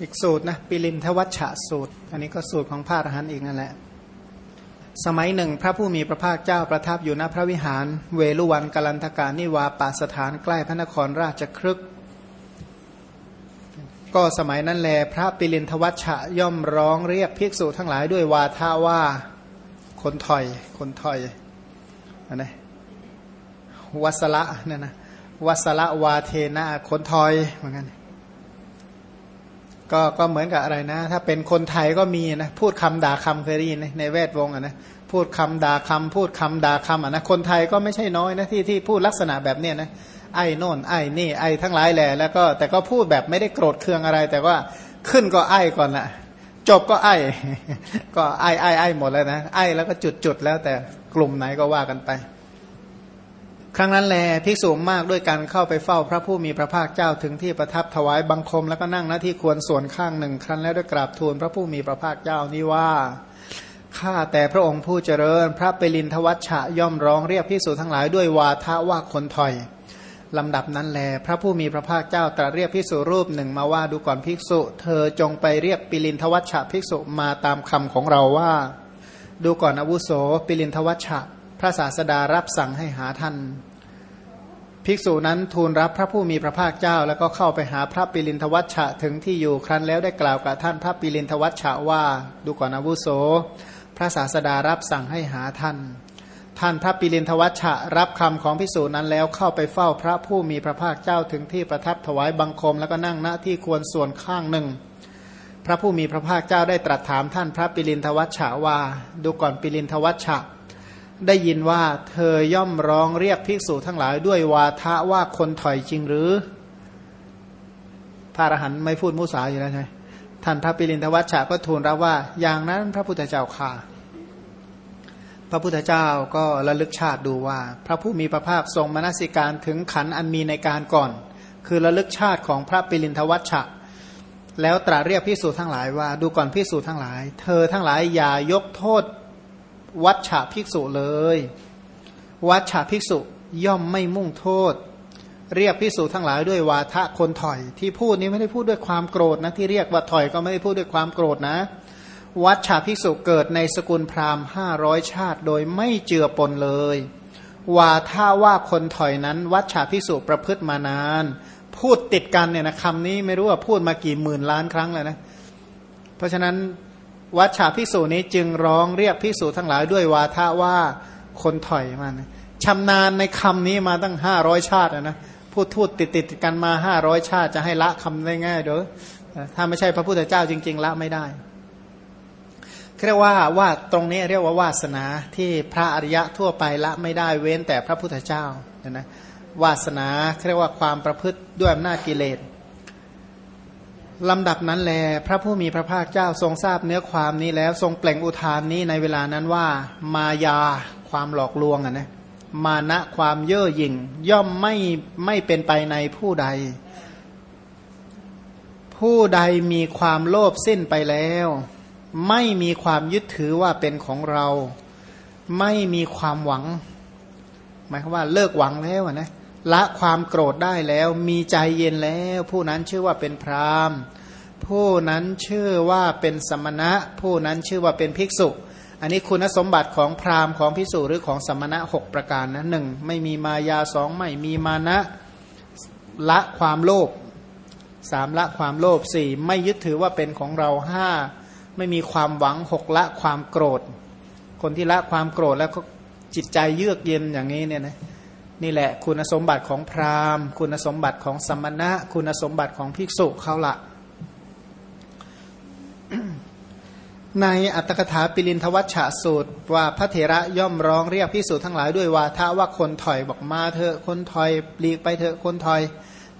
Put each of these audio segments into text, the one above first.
อีกสูตรนะปิลินทวัชชะสูตร อันนี้ก็สูตรของพระอรหันต์อีกนั่นแหละ สมัยหนึ่ง พระผู้มีพระภาคเจ้าประทับอยู่ณพระวิหาร เวลุวันกาลันทการนิวาปาสถานใกล้พระนครราชครึก ก็สมัยนั้นแล พระปิลินทวัชชะย่อมร้องเรียกภิกษุทั้งหลายด้วยวาทาว่าคนถอย คนถอยอันนี้วัสละเนี่ยนะวัสละวาเทนะคนถอยเหมือนกัน ก็ก็เหมือนกับอะไรนะ ถ้าเป็นคนไทยก็มีนะพูดคำด่าคำเคยได้ยินในแวดวงอะนะพูดคำด่าคำพูดคำด่าคำอะนะคนไทยก็ไม่ใช่น้อยนะที่ที่พูดลักษณะแบบเนี้ยนะไอ้โน่นไอ้นี่ไอ้ทั้งหลายแหละแล้วก็แต่ก็พูดแบบไม่ได้โกรธเคืองอะไร แต่ว่าขึ้นก็ไอ้ก่อนละจบก็ไอ้ก็ไอ้ไอ้ไอ้หมดแล้วนะไอ้แล้วก็จุดจุดแล้วแต่กลุ่มไหนก็ว่ากันไป ครั้งนั้นแลภิกษุมากด้วยการเข้าไปเฝ้าพระผู้มีพระภาคเจ้าถึงที่ประทับถวายบังคมแล้วก็นั่งหน้าที่ควรส่วนข้างหนึ่ง ครั้นแล้วได้กราบทูลพระผู้มีพระภาคเจ้านี้ว่าข้าแต่พระองค์ผู้เจริญ พระเปรินทวัชชะย่อมร้องเรียกภิกษุทั้งหลายด้วยวาทะว่าคนถอยลำดับนั้นแล พระผู้มีพระภาคเจ้าตรัสเรียกภิกษุรูปหนึ่งมาว่าดูก่อนภิกษุ เธอจงไปเรียกปิลินทวัชชะภิกษุมาตามคำของเราว่า ดูก่อนอาวุโสปิลินทวัชชะพระศาสดารับสั่งให้หาท่าน ภิกษุนั้นทูลรับพระผู้มีพระภาคเจ้า แล้วก็เข้าไปหาพระปิลินทวัชชะถึงที่อยู่ครั้นแล้วได้กล่าวกับท่านพระปิลินทวัชชะว่า ดูก่อนอาวุโส พระศาสดารับสั่งให้หาท่าน ท่านพระปิลินทวัชชะรับคำของภิกษุนั้นแล้วเข้าไปเฝ้าพระผู้มีพระภาคเจ้าถึงที่ประทับถวายบังคมแล้วก็นั่งณที่ควรส่วนข้างหนึ่ง พระผู้มีพระภาคเจ้าได้ตรัสถามท่านพระปิลินทวัชชะว่า ดูก่อนปิลินทวัชชะ ได้ยินว่าเธอย่อมร้องเรียกภิกษุทั้งหลายด้วยวาทะว่าคนถอยจริงหรือ พระอรหันต์ไม่พูดมุสาอยู่แล้วใช่ท่านพระปิรินทวัชชะก็ทูลรับว่า อย่างนั้นพระพุทธเจ้าค่ะ พระพุทธเจ้าก็ระลึกชาติดูว่า พระผู้มีพระภาคทรงมนสิการถึงขันอันมีในการก่อน คือระลึกชาติของพระปิรินทวัชชะแล้วตรัสเรียกพิสูจทั้งหลายว่า ดูก่อนพิสูจทั้งหลาย เธอทั้งหลายอย่ายกโทษ วัชฉาภิกษุเลย วัชฉาภิกษุย่อมไม่มุ่งโทษ เรียกภิกษุทั้งหลายด้วยวาทะคนถอย ที่พูดนี้ไม่ได้พูดด้วยความโกรธนะที่เรียกว่าถอยก็ไม่ได้พูดด้วยความโกรธนะ วัชฉาภิกษุเกิดในสกุลพราหมณ์ห้าร้อยชาติ โดยไม่เจือปนเลยวาท่าว่าคนถอยนั้น วัชฉาภิกษุประพฤติมานาน พูดติดกันเนี่ยนะคำนี้ไม่รู้ว่าพูดมากี่หมื่นล้านครั้งแล้วนะ เพราะฉะนั้น วัชชาพิสูจนี้จึงร้องเรียกพิสูจทั้งหลายด้วยวาทะว่าคนถอยมันชำนาญในคำนี้มาตั้งห้าร้อยชาตินะพูดทูดติดติดกันมาห้าร้อยชาติจะให้ละคำได้ง่ายเด้อถ้าไม่ใช่พระพุทธเจ้าจริง ๆ ละไม่ได้เรียกว่าว่าตรงนี้เรียกว่าวาสนาที่พระอริยะทั่วไปละไม่ได้เว้นแต่พระพุทธเจ้านะวาสนาเรียกว่าความประพฤติด้วยอำนาจกิเลส ลำดับนั้นแล พระผู้มีพระภาคเจ้าทรงทราบเนื้อความนี้แล้วทรงเปล่งอุทานนี้ในเวลานั้นว่า มายาความหลอกลวงอะนะมานะความเย่อหยิ่ง ย่อมไม่ไม่เป็นไปในผู้ใด ผู้ใดมีความโลภสิ้นไปแล้ว ไม่มีความยึดถือว่าเป็นของเรา ไม่มีความหวัง หมายความว่าเลิกหวังแล้วนะ ละความโกรธได้แล้ว มีใจเย็นแล้ว ผู้นั้นชื่อว่าเป็นพรามผู้นั้นชื่อว่าเป็นสมณะ ผู้นั้นชื่อว่าเป็นภิกษุ อันนี้คุณสมบัติของพราหมณ์ของภิกษุหรือของสมณะหกประการนะหนึ่งไม่มีมายาสองไม่มีมานะละความโลภสามละความโลภสี่ไม่ยึดถือว่าเป็นของเราห้าไม่มีความหวังหกละความโกรธ คนที่ละความโกรธแล้วก็จิตใจเยือกเย็นอย่างนี้เนี่ยนะ นี่แหละคุณสมบัติของพราหมณ์ คุณสมบัติของสมณะ คุณสมบัติของภิกษุเขาละในอัตถกถาปิลินทวัชชะสูตร ว่าพระเถระย่อมร้องเรียกพิสูจทั้งหลายด้วยวาทะว่าคนถอยบอกมาเถอะคนถอยปลีกไปเถอะคนถอย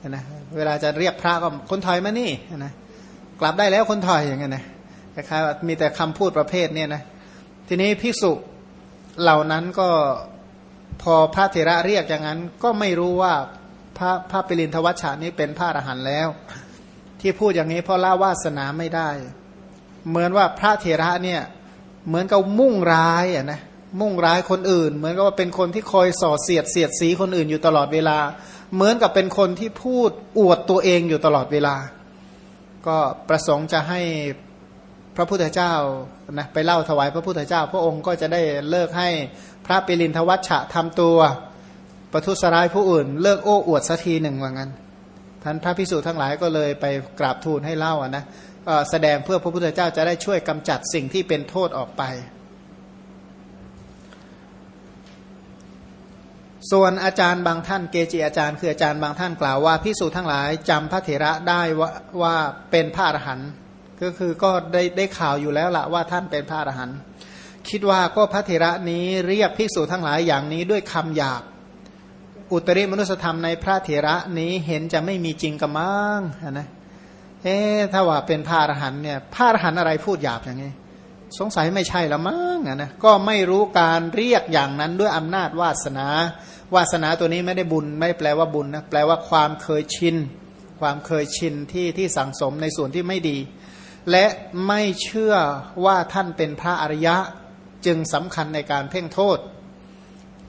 นะเวลาจะเรียกพระก็คนถอยมานี่นะกลับได้แล้วคนถอยอย่างเงี้ยนะคล้ายๆมีแต่คำพูดประเภทเนี่ยนะทีนี้พิสุเหล่านั้นก็ พอพระเถระเรียกอย่างนั้น ก็ไม่รู้ว่าพระพระปิรินทวัชชานี้เป็นพระอรหันต์แล้ว ที่พูดอย่างนี้เพราะละวาสนาไม่ได้ เหมือนว่าพระเถระเนี่ยเหมือนกับมุ่งร้ายอะนะมุ่งร้ายคนอื่น เหมือนกับว่าเป็นคนที่คอยส่อเสียดเสียดสีคนอื่นอยู่ตลอดเวลา เหมือนกับเป็นคนที่พูดอวดตัวเองอยู่ตลอดเวลา ก็ประสงค์จะให้ พระพุทธเจ้านะไปเล่าถวายพระพุทธเจ้า พระองค์ก็จะได้เลิกให้พระปิรินทวัชชะทำตัว ประทุษร้ายผู้อื่น เลิกโอ้อวดสักทีหนึ่งว่างั้นท่านพระพิสุทั้งหลายก็เลยไปกราบทูลให้เล่านะแสดงเพื่อพระพุทธเจ้าจะได้ช่วยกำจัดสิ่งที่เป็นโทษออกไป ส่วนอาจารย์บางท่านเกจิอาจารย์คืออาจารย์บางท่านกล่าวว่าพิสูจทั้งหลายจำพระเถระได้ว่าว่าเป็นพระอรหันต์ ก็คือก็ได้ได้ข่าวอยู่แล้วละว่าท่านเป็นพระอรหันต์คิดว่าก็พระเถระนี้เรียกภิกษุทั้งหลายอย่างนี้ด้วยคำหยาบ อุตริมนุสธรรมในพระเถระนี้เห็นจะไม่มีจริงกระมังนะเอ๊ถ้าว่าเป็นพระอรหันเนี่ยพระอรหันอะไรพูดหยาบอย่างนี้สงสัยไม่ใช่ละมั้งนะก็ไม่รู้การเรียกอย่างนั้นด้วยอำนาจวาสนา วาสนาตัวนี้ไม่ได้บุญไม่แปลว่าบุญนะแปลว่าความเคยชินความเคยชินที่ที่สังสมในส่วนที่ไม่ดี และไม่เชื่อว่าท่านเป็นพระอริยะจึงสำคัญในการเพ่งโทษ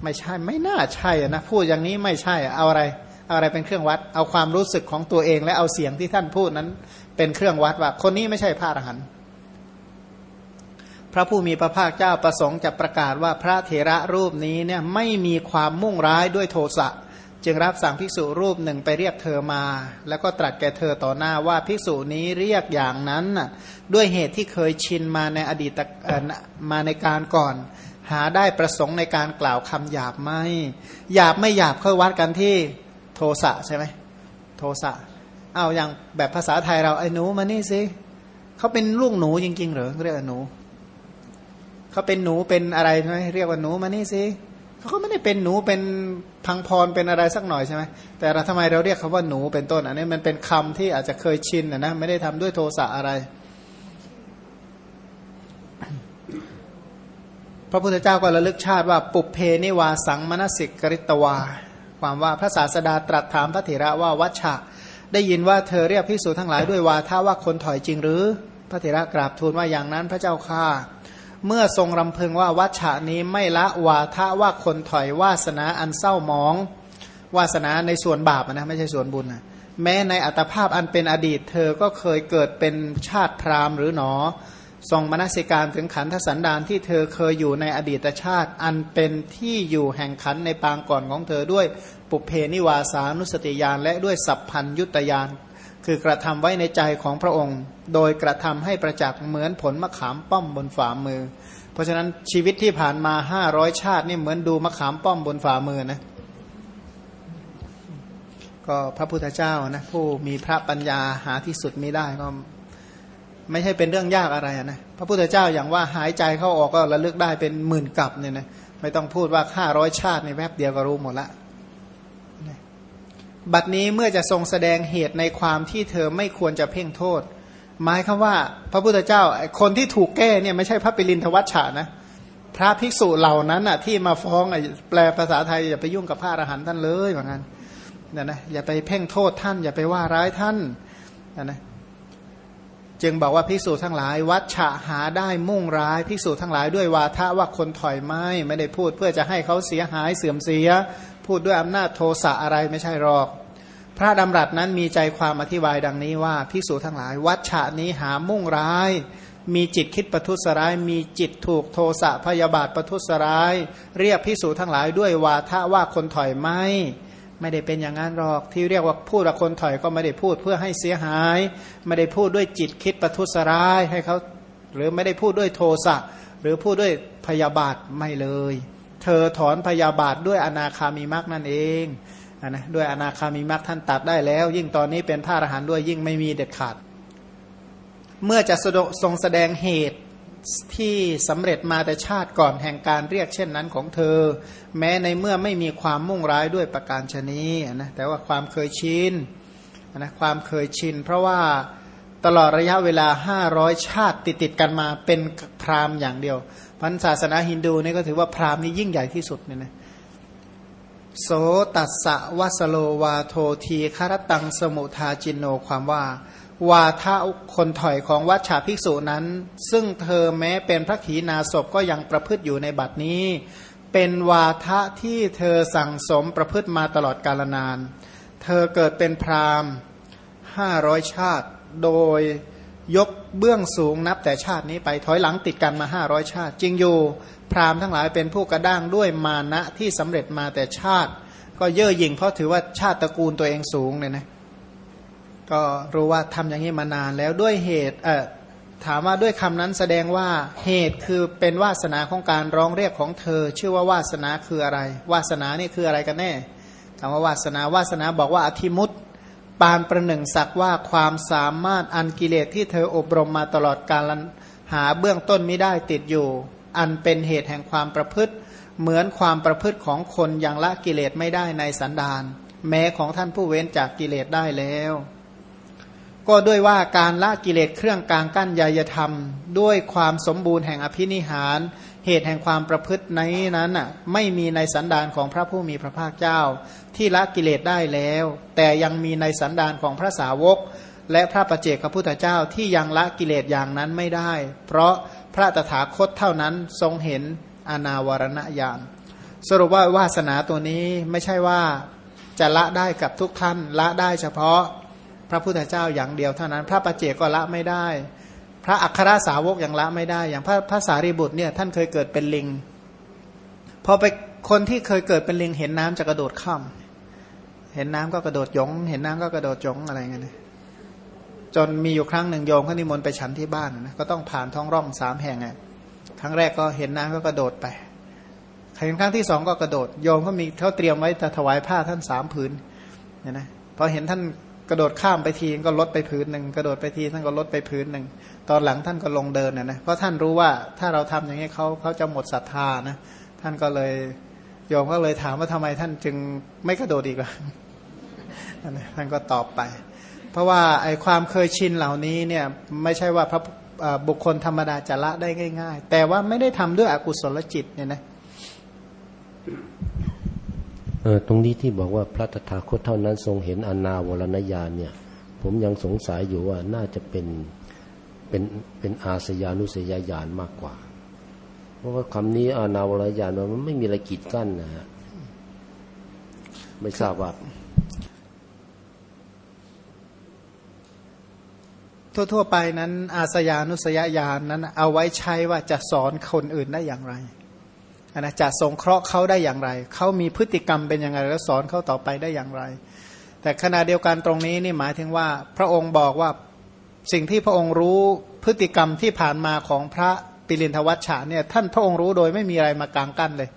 ไม่ใช่ไม่น่าใช่นะพูดอย่างนี้ไม่ใช่เอาอะไรเอาอะไรเป็นเครื่องวัด เอาความรู้สึกของตัวเอง และเอาเสียงที่ท่านพูดนั้น เป็นเครื่องวัดว่า คนนี้ไม่ใช่พระอรหันต์พระผู้มีพระภาคเจ้าประสงค์จะประกาศว่าพระเถระรูปนี้เนี่ยไม่มีความมุ่งร้ายด้วยโทสะ จึงรับสั่งภิกษุรูปหนึ่งไปเรียกเธอมา แล้วก็ตรัสแก่เธอต่อหน้าว่าภิกษุนี้เรียกอย่างนั้นด้วยเหตุที่เคยชินมาในอดีตมาในการก่อน หาได้ประสงค์ในการกล่าวคำหยาบไม่หยาบไม่หยาบค่อยวัดกันที่โทสะใช่ไหมโทสะเอาอย่างแบบภาษาไทยเราไอ้หนูมานี่สิเขาเป็นลูกหนูจริง ๆ เหรอเรียกหนูเขาเป็นหนูเป็นอะไรใช่ไหมเรียกว่าหนูมานี่สิ เขาก็ไม่ได้เป็นหนูเป็นพังพรเป็นอะไรสักหน่อยใช่ไหมแต่เราทำไมเราเรียกเขาว่าหนูเป็นต้น อันนี้มันเป็นคำที่อาจจะเคยชินนะนะไม่ได้ทำด้วยโทสะอะไร พระพุทธเจ้าก็ระลึกชาติว่าปุเพนิวาสังมนสิกริตวา ความว่าพระศาสดาตรัสถามพระเถระว่าวัชชะได้ยินว่าเธอเรียกพิสูจทั้งหลายด้วยวาท่าว่าคนถอยจริงหรือ พระเถระกราบทูลว่าอย่างนั้นพระเจ้าค่า เมื่อทรงรำพึงว่าวัชชะนี้ไม่ละวาทะว่าคนถอยวาสนาอันเศร้ามอง วาสนาในส่วนบาปนะไม่ใช่ส่วนบุญนะแม้ในอัตภาพอันเป็นอดีต เธอก็เคยเกิดเป็นชาติพราหมณ์หรือหนอ ทรงมนสิการถึงขันธสันดานที่เธอเคยอยู่ในอดีตชาติ อันเป็นที่อยู่แห่งขันในปางก่อนของเธอด้วยปุเพนิวาสานุสติยานและด้วยสัพพัญยุตยาน คือกระทำไว้ในใจของพระองค์ โดยกระทำให้ประจักษ์เหมือนผลมะขามป้อมบนฝ่ามือ เพราะฉะนั้นชีวิตที่ผ่านมาห้าร้อยชาตินี่เหมือนดูมะขามป้อมบนฝ่ามือนะก็พระพุทธเจ้านะผู้มีพระปัญญาหาที่สุดไม่ได้ก็ไม่ใช่เป็นเรื่องยากอะไรนะพระพุทธเจ้าอย่างว่าหายใจเข้าออกก็ระลึกได้เป็นหมื่นกับเนี่ยนะไม่ต้องพูดว่าห้าร้อยชาติในแวบเดียวก็รู้หมดละ บัดนี้เมื่อจะทรงแสดงเหตุในความที่เธอไม่ควรจะเพ่งโทษ หมายคือว่า พระพุทธเจ้าคนที่ถูกแก้เนี่ยไม่ใช่พระปิรินทวัชชานะ พระภิกษุเหล่านั้นอะที่มาฟ้องแปลภาษาไทยอย่าไปยุ่งกับพระอรหันต์ท่านเลยเหมือนกันนะนะอย่าไปเพ่งโทษท่าน อย่าไปว่าร้ายท่านนะนะจึงบอกว่าภิกษุทั้งหลาย วัดฉะหาได้มุ่งร้ายภิกษุทั้งหลายด้วยวาทะว่าคนถอยไม่ไม่ได้พูดเพื่อจะให้เขาเสียหายเสื่อมเสีย พูดด้วยอำนาจโทสะอะไรไม่ใช่หรอก พระดำรัสนั้นมีใจความอธิบายดังนี้ว่าพิสูจทั้งหลาย วัดฉะนี้หามุ่งร้าย มีจิตคิดประทุษร้าย มีจิตถูกโทสะพยาบาทประทุษร้าย เรียกพิสูจทั้งหลายด้วยวาทะว่าคนถอยไม่ไม่ได้เป็นอย่างนั้นหรอกที่เรียกว่าพูดว่าคนถอยก็ไม่ได้พูดเพื่อให้เสียหาย ไม่ได้พูดด้วยจิตคิดประทุษร้ายให้เขาหรือไม่ได้พูดด้วยโทสะหรือพูดด้วยพยาบาทไม่เลย เธอถอนพยาบาทด้วยอนาคามีมรรคนั่นเองนะด้วยอนาคามีมรรคท่านตัดได้แล้ว ยิ่งตอนนี้เป็นพระอรหันต์ด้วยยิ่งไม่มีเด็ดขาด เมื่อจะทรงแสดงเหตุที่สำเร็จมาแต่ชาติก่อนแห่งการเรียกเช่นนั้นของเธอ แม้ในเมื่อไม่มีความมุ่งร้ายด้วยประการชนีนะแต่ว่าความเคยชินนะความเคยชิน เพราะว่าตลอดระยะเวลาห้าร้อยชาติติดติดกันมาเป็นพรามอย่างเดียว พันศาสนาฮินดูนี่ก็ถือว่าพราหมณ์นี่ยิ่งใหญ่ที่สุดเนี่ยนะโสตัสสะวัสโลวาโททีคารตังสมุทาจินโนความว่า วาทะคนถอยของวัชชาภิกษุนั้น ซึ่งเธอแม้เป็นพระขีณาศพก็ยังประพฤติอยู่ในบัดนี้ เป็นวาทะที่เธอสั่งสมประพฤติมาตลอดกาลนาน เธอเกิดเป็นพราหมณ์ห้าร้อยชาติ โดย ยกเบื้องสูงนับแต่ชาตินี้ไปถอยหลังติดกันมาห้าร้อยชาติ จริงอยู่พราหมณ์ทั้งหลายเป็นผู้กระด้างด้วยมานะที่สำเร็จมาแต่ชาติ ก็เย่อหยิ่งเพราะถือว่าชาติตระกูลตัวเองสูงเนี่ยนะก็รู้ว่าทำอย่างนี้มานานแล้วด้วยเหตุเออถามว่าด้วยคำนั้นแสดงว่าเหตุคือเป็นวาสนาของการร้องเรียกของเธอ ชื่อว่าวาสนาคืออะไร วาสนานี่คืออะไรกันแน่คำว่าวาสนาวาสนาบอกว่าอธิมุต ปานประหนึ่งสักว่าความสามารถอันกิเลสที่เธออบรมมาตลอดกาลหาเบื้องต้นไม่ได้ติดอยู่ อันเป็นเหตุแห่งความประพฤติ เหมือนความประพฤติของคนยังละกิเลสไม่ได้ในสันดานแม้ของท่านผู้เว้นจากกิเลสได้แล้ว ก็ด้วยว่าการละกิเลสเครื่องกลางกั้นยายธรรม ด้วยความสมบูรณ์แห่งอภินิหาร เหตุแห่งความประพฤติในนั้นอะไม่มีในสันดานของพระผู้มีพระภาคเจ้า ที่ละกิเลสได้แล้ว แต่ยังมีในสันดานของพระสาวก และพระประเจกพระพุทธเจ้าที่ยังละกิเลสอย่างนั้นไม่ได้ เพราะพระตถาคตเท่านั้นทรงเห็นอนาวรณญาณสรุปว่าวาสนาตัวนี้ไม่ใช่ว่าจะละได้กับทุกท่านละได้เฉพาะพระพุทธเจ้าอย่างเดียวเท่านั้น พระปัจเจกก็ละไม่ได้ พระอัครสาวกยังละไม่ได้ อย่างพระพระสารีบุตรเนี่ยท่านเคยเกิดเป็นลิง พอไปคนที่เคยเกิดเป็นลิง เห็นน้ำจะกระโดดข้าม เห็นน้ำก็กระโดดยง เห็นน้ำก็กระโดดจงอะไรเงี้ยจนมีอยู่ครั้งหนึ่งโยมเขานิมนต์ไปฉันที่บ้านนะก็ต้องผ่านท้องร่องสามแห่งไงครั้งแรกก็เห็นน้ำก็กระโดดไปเห็นครั้งที่สองก็กระโดด โยมเขามีเขาเตรียมไว้จะถวายผ้าท่านสามผืนเนี่ยนะพอเห็นท่านกระโดดข้ามไปทีก็ลดไปพื้นหนึ่งกระโดดไปทีท่านก็ลดไปพื้นหนึ่ง ตอนหลังท่านก็ลงเดินนะนะเพราะท่านรู้ว่าถ้าเราทำอย่างนี้เขาเขาจะหมดศรัทธานะท่านก็เลยโยมก็เลยถามว่าทำไมท่านจึงไม่กระโดดอีกล่ะท่านก็ตอบไป เพราะว่าไอ้ความเคยชินเหล่านี้เนี่ยไม่ใช่ว่าพระบุคคลธรรมดาจะละได้ง่าย ๆ แต่ว่าไม่ได้ทำด้วยอกุศลจิตเนี่ยนะเออตรงนี้ที่บอกว่าพระตถาคตเท่านั้นทรงเห็นอนาวรณญาณเนี่ย ผมยังสงสัยอยู่ว่าน่าจะเป็น เป็นเป็นอาสยานุสยญาณมากกว่า เพราะว่าคำนี้อนาวรณญาณมันไม่มีอะไรกีดกั้นนะฮะไม่ทราบว่าทั่วๆไปนั้นอาสยานุสยญาณนั้น เอาไว้ใช้ว่าจะสอนคนอื่นได้อย่างไรนะจะสงเคราะห์เขาได้อย่างไร เขามีพฤติกรรมเป็นยังไงแล้วสอนเขาต่อไปได้อย่างไร แต่ขณะเดียวกันตรงนี้นี่หมายถึงว่า พระองค์บอกว่า สิ่งที่พระองค์รู้พฤติกรรมที่ผ่านมาของพระปิรินทวัชชะเนี่ยท่านพระองค์รู้โดยไม่มีอะไรมากลางกั้นเลย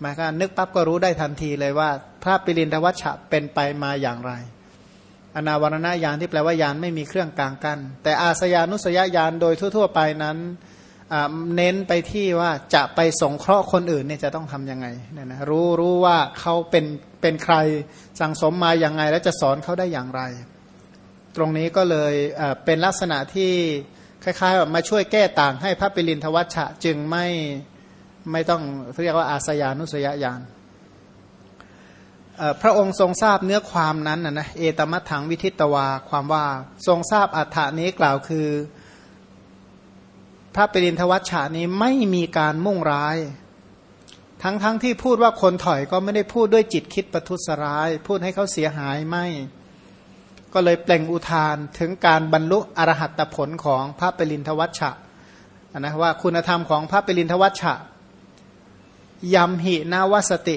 หมายการนึกปั๊บก็รู้ได้ทันทีเลยว่าพระปิรินทวัชชะเป็นไปมาอย่างไร อนาวรณญาณที่แปลว่ายานไม่มีเครื่องกลางกั้นแต่อาสยานุสยญาณโดยทั่ว ๆ ไปนั้นเน้นไปที่ว่าจะไปสงเคราะห์คนอื่นเนี่ยจะต้องทํำยังไงเนี่ยนะรู้รู้ว่าเขาเป็นเป็นใครสังสมมาอย่างไง แล้วจะสอนเขาได้อย่างไร ตรงนี้ก็เลยเป็นลักษณะที่คล้ายๆแบบมาช่วยแก้ต่างให้พระปิรินทวัชชะจึงไม่ไม่ต้องเรียกว่าอาสยานุสยญาณพระองค์ทรงทราบเนื้อความนั้นนะเอตมัตถังวิทิตวาความว่าทรงทราบอัฏฐานี้กล่าวคือ พระปิรินทวัชชานี้ไม่มีการมุ่งร้าย ทั้งๆทที่พูดว่าคนถอยก็ไม่ได้พูดด้วยจิตคิดประทุษร้าย พูดให้เขาเสียหายไม่ ก็เลยเปล่งอุทานถึงการบรรลุอรหัตผลของพระปรินทวัชชะนะว่าคุณธรรมของพระปรินทวัชชะยำหินาวสติ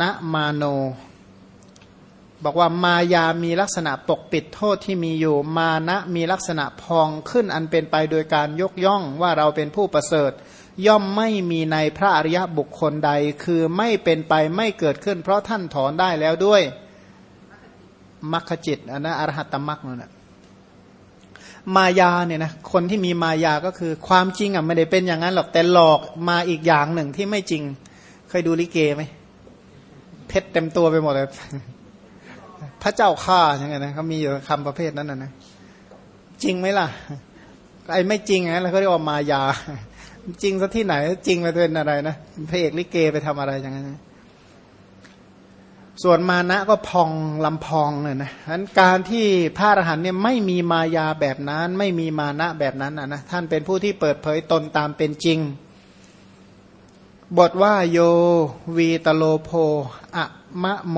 ณมาโน บอกว่ามายามีลักษณะปกปิดโทษที่มีอยู่ มานะมีลักษณะพองขึ้นอันเป็นไปโดยการยกย่องว่าเราเป็นผู้ประเสริฐ ย่อมไม่มีในพระอริยบุคคลใด คือไม่เป็นไปไม่เกิดขึ้น เพราะท่านถอนได้แล้วด้วย มัคคจิตอันนะอรหัตตมัคนั่นแหละมายาเนี่ยนะคนที่มีมายาก็คือความจริงอะไม่ได้เป็นอย่างนั้นหรอกแต่หลอกมาอีกอย่างหนึ่งที่ไม่จริง เคยดูลิเกไหมเพชรเต็มตัวไปหมดเลยพระเจ้าข้าอย่างเงี้ยนะเขามีอยู่คำประเภทนั้นนะนะจริงไหมล่ะไอ้ไม่จริงนะเราก็เรียกว่ามายา จริงซะที่ไหน จริงไปเป็นอะไรนะพระเอกลิเกไปทำอะไรอย่างเงี้ย ส่วนมานะก็พองลำพองเนี่ยนะฉะนั้นการที่พระอรหันเนี่ยไม่มีมายาแบบนั้น ไม่มีมานะแบบนั้นนะนะท่านเป็นผู้ที่เปิดเผยตนตามเป็นจริง บทว่าโยวีตโลโพอะมะโม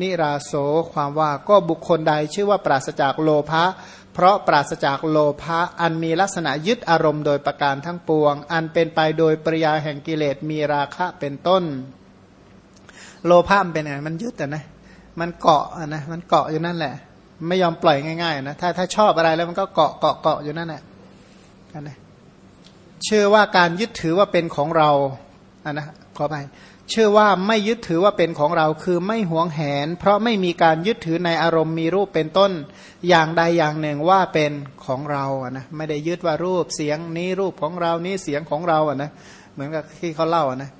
นิราโสความว่าก็บุคคลใดชื่อว่าปราศจากโลภะเพราะปราศจากโลภะอันมีลักษณะยึดอารมณ์โดยประการทั้งปวง อันเป็นไปโดยปริยาแห่งกิเลสมีราคะเป็นต้น โลภะมันเป็นไงมันยึดแต่นะ มันเกาะนะมันเกาะอยู่นั่นแหละ ไม่ยอมปล่อยง่ายๆนะถ้าถ้าชอบอะไรแล้วมันก็เกาะเกาะเกาะอยู่นั่นแหละนะเชื่อว่าการยึดถือว่าเป็นของเราอะนะขอไปเชื่อว่าไม่ยึดถือว่าเป็นของเราคือไม่หวงแหน เพราะไม่มีการยึดถือในอารมณ์มีรูปเป็นต้นอย่างใดอย่างหนึ่งว่าเป็นของเราอะนะไม่ได้ยึดว่ารูปเสียงนี้รูปของเรานี้เสียงของเราอะนะเหมือนกับที่เขาเล่าอะนะ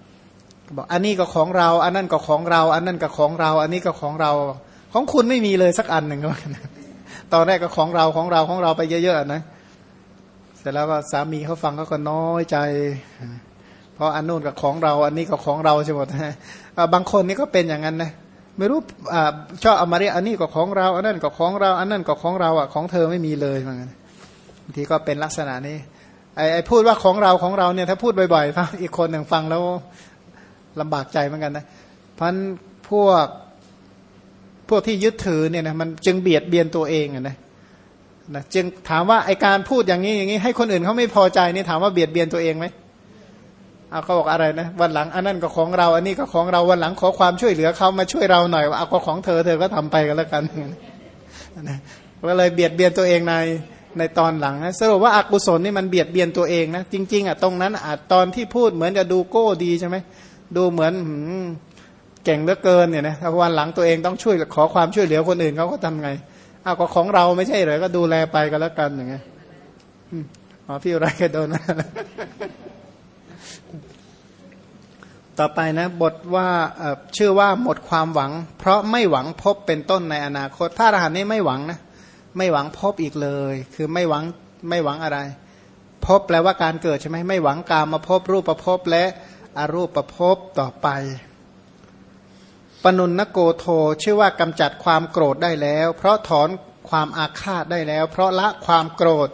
บอกอันนี้ก็ของเรา อันนั้นก็ของเรา อันนั้นก็ของเรา อันนี้ก็ของเรา ของคุณไม่มีเลยสักอันหนึ่งก็ตอนแรกก็ของเราของเราของเราไปเยอะๆนะเสร็จแล้วก็สามีเขาฟังเขาก็น้อยใจ เพราะอันนู้นกับของเรา อันนี้ก็ของเราใช่หมดนะบางคนนี่ก็เป็นอย่างนั้นนะไม่รู้ชอบเอามาเรียกอันนี้ก็ของเรา อันนั้นก็ของเรา อันนั้นก็ของเราอะของเธอไม่มีเลยเหมือนกันบางทีก็เป็นลักษณะนี้ไอ้พูดว่าของเราของเราเนี่ยถ้าพูดบ่อยๆฟังอีกคนหนึ่งฟังแล้ว ลำบากใจเหมือนกันนะเพราะพวกพวกที่ยึดถือเนี่ยนะมันจึงเบียดเบียนตัวเองอะนะนะจึงถามว่าไอการพูดอย่างนี้อย่างนี้ ให้คนอื่นเขาไม่พอใจนี่ถามว่าเบียดเบียนตัวเองไหมเอาเขาบอกอะไรนะวันหลังอันนั้นก็ของเรา อันนี้ก็ของเราวันหลังขอความช่วยเหลือเขามาช่วยเราหน่อยว่าเอาก็ของเธอเธอก็ทำไปกันแล้วกันนะก็เลยเบียดเบียนตัวเองในในตอนหลังนะสรุปว่าอากุศลนี่มันเบียดเบียนตัวเองนะจริงๆอะตรงนั้นอาจตอนที่พูดเหมือนจะดูโก้ดีใช่ไหม ดูเหมือนเก่งเหลือเกินเนี่ยนะถ้าวันหลังตัวเองต้องช่วยขอความช่วยเหลือคนอื่นเขาก็ทำไงเอาก็ของเราไม่ใช่เหรอก็ดูแลไปกันแล้วกันอย่างเงี้ยอ๋อพี่อะไรก็โดนต่อไปนะบทว่าชื่อว่าหมดความหวัง เพราะไม่หวังพบเป็นต้นในอนาคต ถ้าอรหันนี้ไม่หวังนะไม่หวังพบอีกเลย คือไม่หวังไม่หวังอะไร พบแปลว่าการเกิดใช่ไหมไม่หวังการมาพบรูปประพบและ อรูปประพบต่อไปปนุนนโกโทชื่อว่ากำจัดความโกรธได้แล้ว เพราะถอนความอาฆาตได้แล้ว เพราะละความโกรธ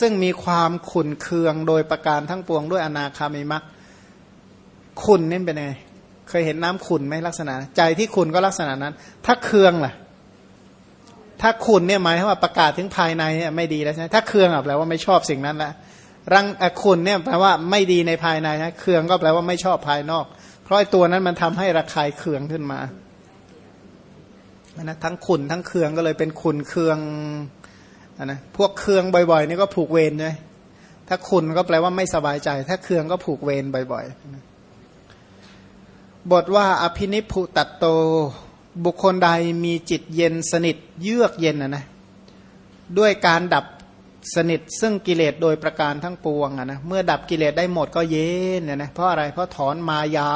ซึ่งมีความขุนเคืองโดยประการทั้งปวงด้วยอนาคามิมักขุนนี่เป็นไงเคยเห็นน้ำขุนไหมลักษณะ ใจที่ขุนก็ลักษณะนั้น ถ้าเคืองล่ะ ถ้าขุนเนี่ยหมายว่าประกาศถึงภายในไม่ดีแล้วใช่ไหมถ้าเคืองแปลว่าไม่ชอบสิ่งนั้นแหละ รังขุนเนี่ยแปลว่าไม่ดีในภายในนะเคืองก็แปลว่าไม่ชอบภายนอก เพราะไอ้ตัวนั้นมันทำให้ระคายเคืองขึ้นมานะทั้งขุนทั้งเคืองก็เลยเป็นขุนเคืองนะพวกเคืองบ่อยๆนี่ก็ผูกเวรใช่ถ้าขุนก็แปลว่าไม่สบายใจ ถ้าเคืองก็ผูกเวรบ่อยๆบทว่าอภินิพุตัตโต บุคคลใดมีจิตเย็นสนิทเยือกเย็นนะนะด้วยการดับ สนิทซึ่งกิเลสโดยประการทั้งปวงอะนะเมื่อดับกิเลสได้หมดก็เย็นเนี่ยนะเพราะอะไรเพราะถอนมายา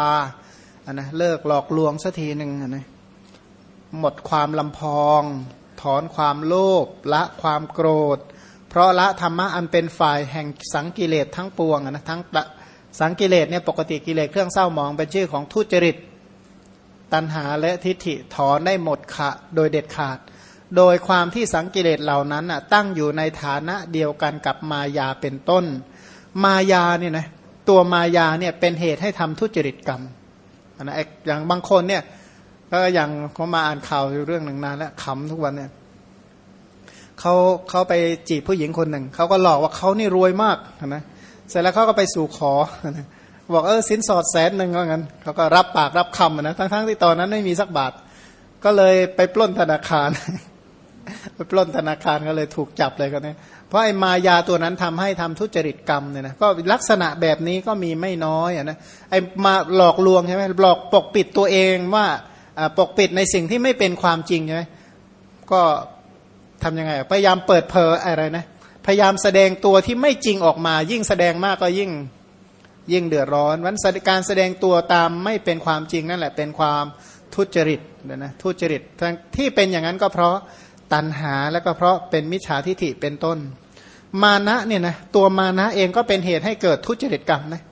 อะนะเลิกหลอกลวงสักทีหนึ่งอะนะหมดความลำพอง ถอนความโลภละความโกรธ เพราะละธรรมะอันเป็นฝ่ายแห่งสังกิเลสทั้งปวงอะนะทั้งสังกิเลสเนี่ยปกติกิเลสเครื่องเศร้าหมองเป็นชื่อของทุจริต ตัณหาและทิฏฐิถอนได้หมดขะโดยเด็ดขาด โดยความที่สังกิเลสเหล่านั้นอะตั้งอยู่ในฐานะเดียวกันกับมายาเป็นต้น มายาเนี่ยนะตัวมายาเนี่ยเป็นเหตุให้ทำทุจริตกรรมนะอย่างบางคนเนี่ยก็อย่างเขามาอ่านข่าวเรื่องหนึ่งนานแล้วขำทุกวันเนี่ยเขาเขาไปจีบผู้หญิงคนหนึ่งเขาก็หลอกว่าเขานี่รวยมากนะเสร็จแล้วเขาก็ไปสู่ขอบอกเออสินสอดแสนหนึ่งก็งั้นเขาก็รับปากรับคำนะทั้งๆทที่ตอนนั้นไม่มีสักบาท ก็เลยไปปล้นธนาคาร ไปปล้นธนาคารก็เลยถูกจับเลยกันเนี่ยเพราะไอ้มายาตัวนั้นทำให้ทำทุจริตกรรมเนี่ยนะก็ลักษณะแบบนี้ก็มีไม่น้อยอะนะไอ้มาหลอกลวงใช่ไหมหลอกปกปิดตัวเองว่าปกปิดในสิ่งที่ไม่เป็นความจริงใช่ไหมก็ทํำยังไงพยายามเปิดเผยอะไรนะพยายามแสดงตัวที่ไม่จริงออกมา ยิ่งแสดงมากก็ยิ่งยิ่งเดือดร้อนวันการแสดงตัวตามไม่เป็นความจริงนั่นแหละเป็นความทุจริตนะทุจริตที่เป็นอย่างนั้นก็เพราะ ตัณหาแล้วก็เพราะเป็นมิจฉาทิฐิเป็นต้น มานะเนี่ยนะตัวมานะเองก็เป็นเหตุให้เกิดทุจริตกรรมนะ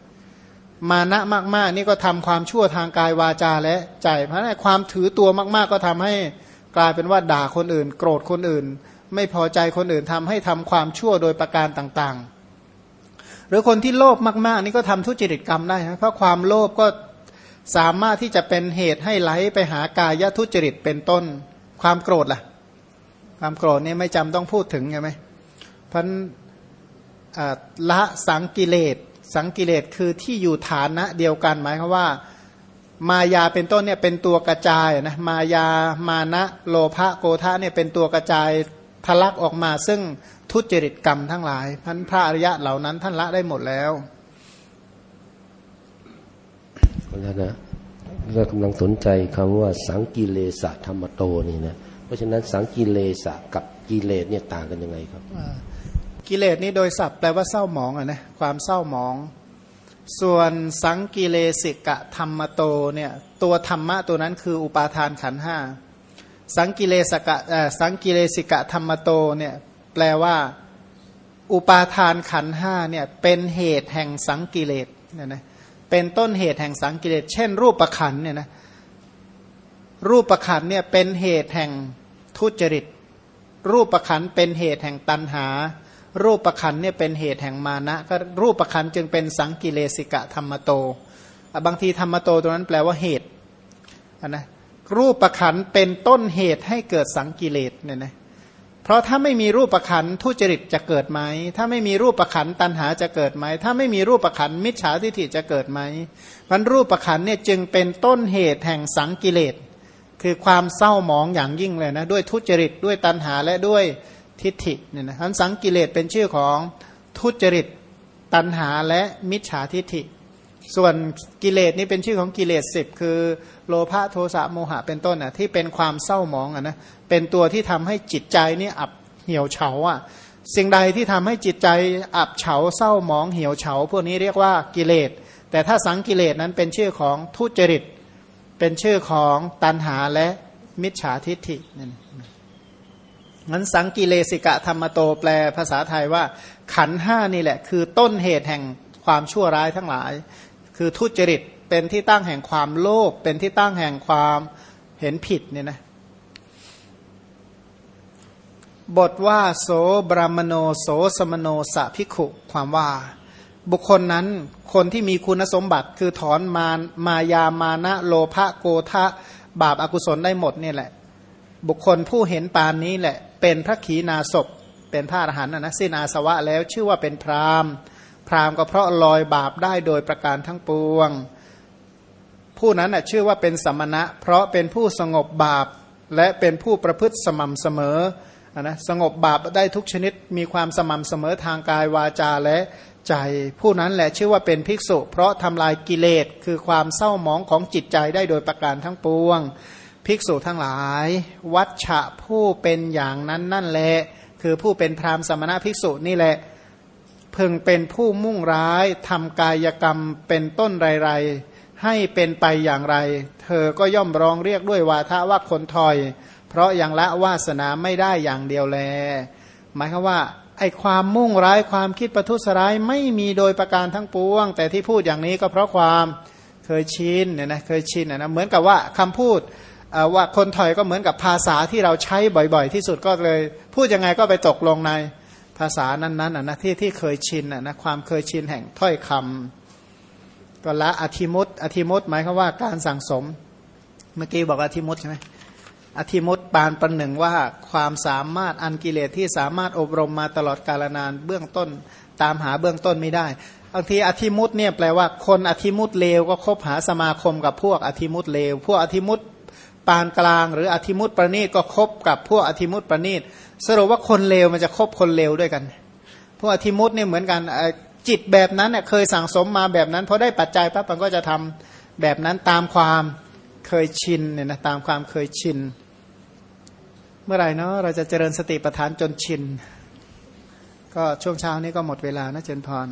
มานะมากๆ นี่ก็ทำความชั่วทางกายวาจาและใจ เพราะนั้นความถือตัวมากๆ ก็ทำให้กลายเป็นว่าด่าคนอื่น โกรธคนอื่น ไม่พอใจคนอื่นทำให้ทำความชั่วโดยประการต่างๆ หรือคนที่โลภมากๆ นี่ก็ทำทุจริตกรรมได้นะเพราะความโลภก็สามารถที่จะเป็นเหตุให้ไหลไปหากายทุจริตเป็นต้น ความโกรธล่ะ ความโกรธนี่ไม่จำต้องพูดถึงใช่ไหมพันละสังกิเลสสังกิเลสคือที่อยู่ฐานะเดียวกันหมายความว่า มายาเป็นต้นเนี่ยเป็นตัวกระจายนะมายามานะโลภะโกธะเนี่ยเป็นตัวกระจายทะลักออกมา ซึ่งทุจริตกรรมทั้งหลายพันพระอริยะเหล่านั้นท่านละได้หมดแล้วเพราะฉะนั้นนะเรากำลังสนใจคำว่าสังกิเลสะธรรมโตนี่นะ เพราะฉะนั้นสังกิเลสะกับกิเลสเนี่ยต่างกันยังไงครับกิเลสนี้โดยศัพท์แปลว่าเศร้าหมองอะนะความเศร้าหมอง ส่วนสังกิเลสิกะธรรมโตเนี่ยตัวธรรมะตัวนั้นคืออุปาทานขันห้าสังกิเลสกะสังกิเลสิกะธรรมโตเนี่ยแปลว่า อุปาทานขันห้าเนี่ยเป็นเหตุแห่งสังกิเลสเนี่ยนะเป็นต้นเหตุแห่งสังกิเลส เช่นรูปประขันเนี่ยนะ รูปประขันเนี่ยเป็นเหตุแห่งทุจริต รูปประขันเป็นเหตุแห่งตันหา รูปประขันเนี่ยเป็นเหตุแห่งมานะก็รูปประขันจึงเป็นสังกิเลสิกะธรรมโตอะบางทีธรรมโตตัวนั้นแปลว่าเหตุนะรูปประขันเป็นต้นเหตุให้เกิดสังกิเลสเนี่ยนะเพราะถ้าไม่มีรูปประขันทุจริตจะเกิดไหม ถ้าไม่มีรูปประขันตันหาจะเกิดไหม ถ้าไม่มีรูปประขันมิจฉาทิฏฐิจะเกิดไหมมันรูปประขันเนี่ยจึงเป็นต้นเหตุแห่งสังกิเลส คือความเศร้าหมองอย่างยิ่งเลยนะด้วยทุจริตด้วยตัณหาและด้วยทิฏฐิเนี่ยนะทั้นสังกิเลสเป็นชื่อของทุจริตตัณหาและมิจฉาทิฏฐิ ส่วนกิเลสนี่เป็นชื่อของกิเลสสิบคือโลภะโทสะโมหะเป็นต้นอะที่เป็นความเศร้าหมองอะนะเป็นตัวที่ทำให้จิตใจนี่อับเหี่ยวเฉาอะสิ่งใดที่ทำให้จิตใจอับเฉาเศร้าหมองเหี่ยวเฉา พวกนี้เรียกว่ากิเลส แต่ถ้าสังกิเลสนั้นเป็นชื่อของทุจริต เป็นชื่อของตันหาและมิจฉาทิฏฐินั่นงั้นสังกิเลสิกะธรรมโตแปลภาษาไทยว่า ขันห้านี่แหละ คือต้นเหตุแห่งความชั่วร้ายทั้งหลาย คือทุจริตเป็นที่ตั้งแห่งความโลภเป็นที่ตั้งแห่งความเห็นผิดเนี่ยนะบทว่าโสบรามโนโสสมโนสะพิขุความว่า บุคคลนั้นคนที่มีคุณสมบัติคือถอนมารมายามานะโลภะโกทะบาปอากุศลได้หมดนี่แหละ บุคคลผู้เห็นปานนี้แหละ เป็นพระขีณาศพเป็นพระอรหันต์นะสิ้นอาสวะแล้วชื่อว่าเป็นพรามพรามก็เพราะลอยบาปได้โดยประการทั้งปวง ผู้นั้นน่ะชื่อว่าเป็นสมณะ เพราะเป็นผู้สงบบาปและเป็นผู้ประพฤติสม่ำเสมอนะสงบบาปได้ทุกชนิดมีความสม่ำเสมอทางกายวาจาและ ใจ ผู้นั้นแหละชื่อว่าเป็นภิกษุ เพราะทำลายกิเลสคือความเศร้าหมองของจิตใจได้โดยประการทั้งปวง ภิกษุทั้งหลาย วัชชะผู้เป็นอย่างนั้นนั่นแหละคือผู้เป็นพรามสมณะภิกษุนี่แหละพึงเป็นผู้มุ่งร้ายทำกายกรรมเป็นต้นไรๆให้เป็นไปอย่างไร เธอก็ย่อมร้องเรียกด้วยวาทะว่าคนถอย เพราะยังละวาสนาไม่ได้อย่างเดียวแล หมายความว่า ไอความมุ่งร้ายความคิดประทุษร้ายไม่มีโดยประการทั้งปวง แต่ที่พูดอย่างนี้ก็เพราะความเคยชินเนี่ยนะเคยชินนะเหมือนกับว่าคำพูดว่าคนถอยก็เหมือนกับภาษาที่เราใช้บ่อยๆ ที่สุดก็เลย พูดยังไงก็ไปตกลงในภาษานั้นๆนะที่ที่เคยชินนะความเคยชินแห่งถ้อยคำก็ละอธิมุตอธิมุตหมายความว่าการสั่งสม เมื่อกี้บอกอธิมุตใช่ไหม อธิมุตปานประหนึ่งว่าความสามารถอันกิเลสที่สามารถอบรมมาตลอดกาลนานเบื้องต้น ตามหาเบื้องต้นไม่ได้บางทีอธิมุตเนี่ยแปลว่าคนอธิมุตเลวก็คบหาสมาคมกับพวกอธิมุตเลว พวกอธิมุตปานกลาง หรืออธิมุตประณีตก็คบกับพวกอธิมุตประณีตสรุปว่าคนเลวมันจะคบคนเลวด้วยกัน พวกอธิมุตเนี่ยเหมือนกันจิตแบบนั้นเน่ยเคยสั่งสมมาแบบนั้นพอได้ปัจจัยปั๊บมันก็จะทำแบบนั้นตามความเคยชินเนี่ยนะตามความเคยชิน เมื่อไหร่เนาะเราจะเจริญสติปัฏฐานจนชิน ก็ช่วงเช้านี้ก็หมดเวลานะเจนพร